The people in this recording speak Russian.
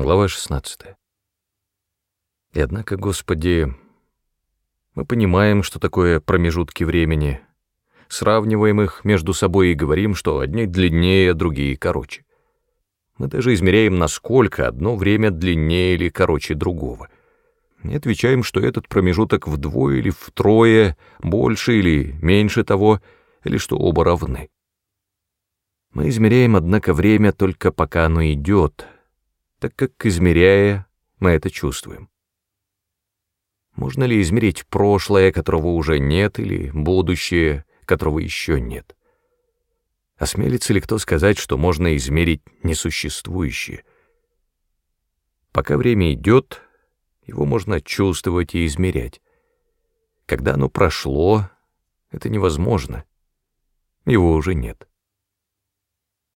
Глава 16. И однако, Господи, мы понимаем, что такое промежутки времени, сравниваем их между собой и говорим, что одни длиннее, а другие короче. Мы даже измеряем, насколько одно время длиннее или короче другого. И отвечаем, что этот промежуток вдвое или втрое, больше или меньше того, или что оба равны. Мы измеряем, однако, время только пока оно идет — так как, измеряя, мы это чувствуем. Можно ли измерить прошлое, которого уже нет, или будущее, которого еще нет? Осмелится ли кто сказать, что можно измерить несуществующее? Пока время идет, его можно чувствовать и измерять. Когда оно прошло, это невозможно. Его уже нет.